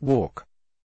walk.